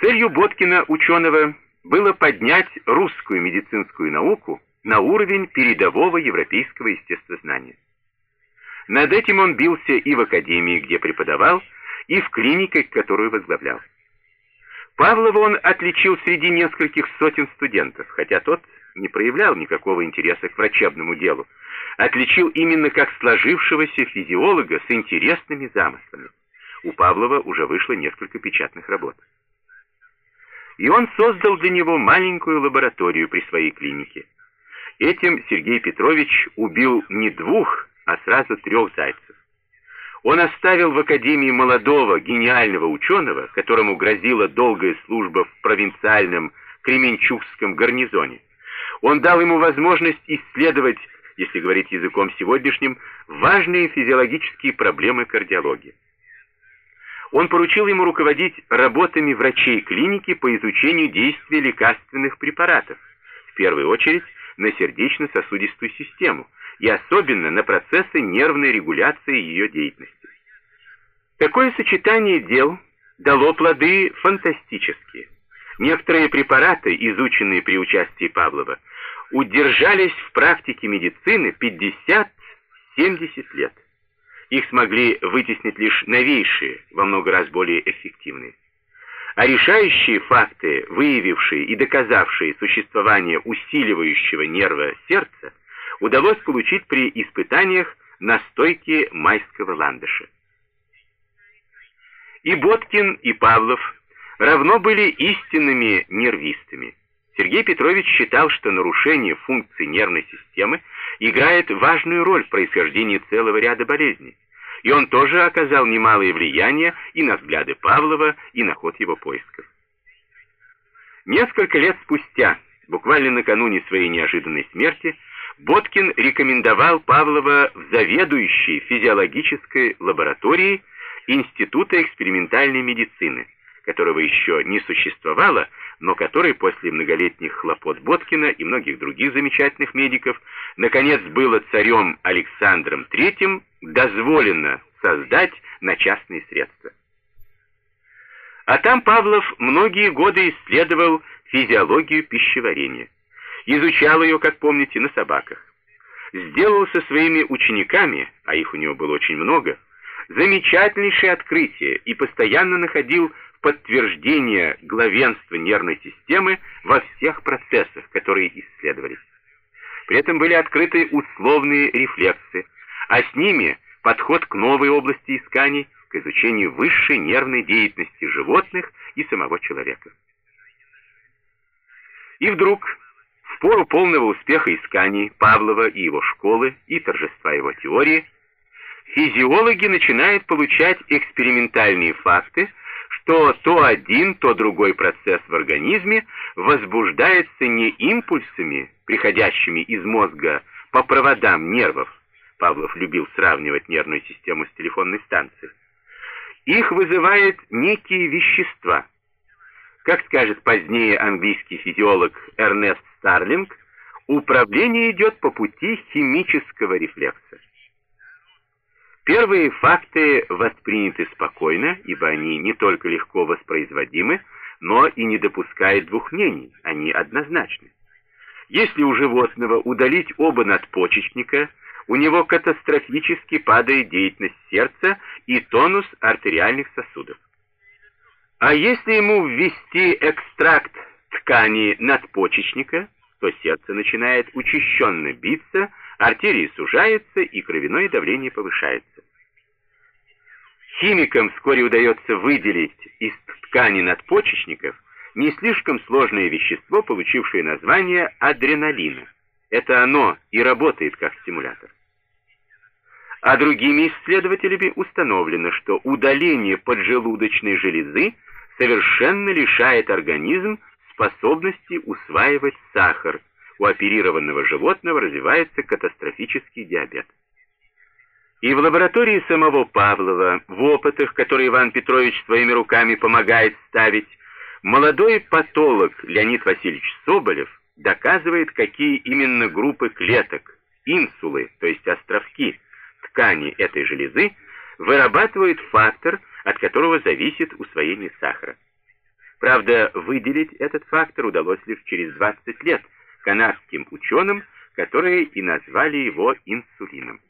Целью Боткина, ученого, было поднять русскую медицинскую науку на уровень передового европейского естествознания. Над этим он бился и в академии, где преподавал, и в клинике, которую возглавлял. Павлова он отличил среди нескольких сотен студентов, хотя тот не проявлял никакого интереса к врачебному делу, отличил именно как сложившегося физиолога с интересными замыслами. У Павлова уже вышло несколько печатных работ. И он создал для него маленькую лабораторию при своей клинике. Этим Сергей Петрович убил не двух, а сразу трех зайцев. Он оставил в Академии молодого, гениального ученого, которому грозила долгая служба в провинциальном Кременчугском гарнизоне. Он дал ему возможность исследовать, если говорить языком сегодняшним, важные физиологические проблемы кардиологии. Он поручил ему руководить работами врачей клиники по изучению действия лекарственных препаратов, в первую очередь на сердечно-сосудистую систему и особенно на процессы нервной регуляции ее деятельности. Такое сочетание дел дало плоды фантастические. Некоторые препараты, изученные при участии Павлова, удержались в практике медицины 50-70 лет. Их смогли вытеснить лишь новейшие, во много раз более эффективные. А решающие факты, выявившие и доказавшие существование усиливающего нерва сердца, удалось получить при испытаниях на стойке майского ландыша. И Боткин, и Павлов равно были истинными нервистами. Сергей Петрович считал, что нарушение функций нервной системы играет важную роль в происхождении целого ряда болезней, и он тоже оказал немалое влияние и на взгляды Павлова, и на ход его поисков. Несколько лет спустя, буквально накануне своей неожиданной смерти, Боткин рекомендовал Павлова в заведующей физиологической лабораторией Института экспериментальной медицины, которого еще не существовало, но который после многолетних хлопот Боткина и многих других замечательных медиков наконец было царем Александром III дозволено создать на частные средства. А там Павлов многие годы исследовал физиологию пищеварения. Изучал ее, как помните, на собаках. Сделал со своими учениками, а их у него было очень много, замечательнейшее открытие и постоянно находил подтверждение главенства нервной системы во всех процессах, которые исследовались. При этом были открыты условные рефлексы, а с ними подход к новой области исканий, к изучению высшей нервной деятельности животных и самого человека. И вдруг, в пору полного успеха исканий Павлова и его школы и торжества его теории, физиологи начинают получать экспериментальные факты, что то один, то другой процесс в организме возбуждается не импульсами, приходящими из мозга по проводам нервов, Павлов любил сравнивать нервную систему с телефонной станцией, их вызывает некие вещества. Как скажет позднее английский физиолог Эрнест Старлинг, управление идет по пути химического рефлекса. Первые факты восприняты спокойно, ибо они не только легко воспроизводимы, но и не допускают двух мнений, они однозначны. Если у животного удалить оба надпочечника, у него катастрофически падает деятельность сердца и тонус артериальных сосудов. А если ему ввести экстракт ткани надпочечника, то сердце начинает учащенно биться, артерии сужаются и кровяное давление повышается. Химикам вскоре удается выделить из ткани надпочечников не слишком сложное вещество, получившее название адреналина. Это оно и работает как стимулятор. А другими исследователями установлено, что удаление поджелудочной железы совершенно лишает организм способности усваивать сахар. У оперированного животного развивается катастрофический диабет. И в лаборатории самого Павлова, в опытах, которые Иван Петрович своими руками помогает ставить, молодой патолог Леонид Васильевич Соболев доказывает, какие именно группы клеток, инсулы, то есть островки, ткани этой железы, вырабатывают фактор, от которого зависит усвоение сахара. Правда, выделить этот фактор удалось лишь через 20 лет канадским ученым, которые и назвали его инсулином.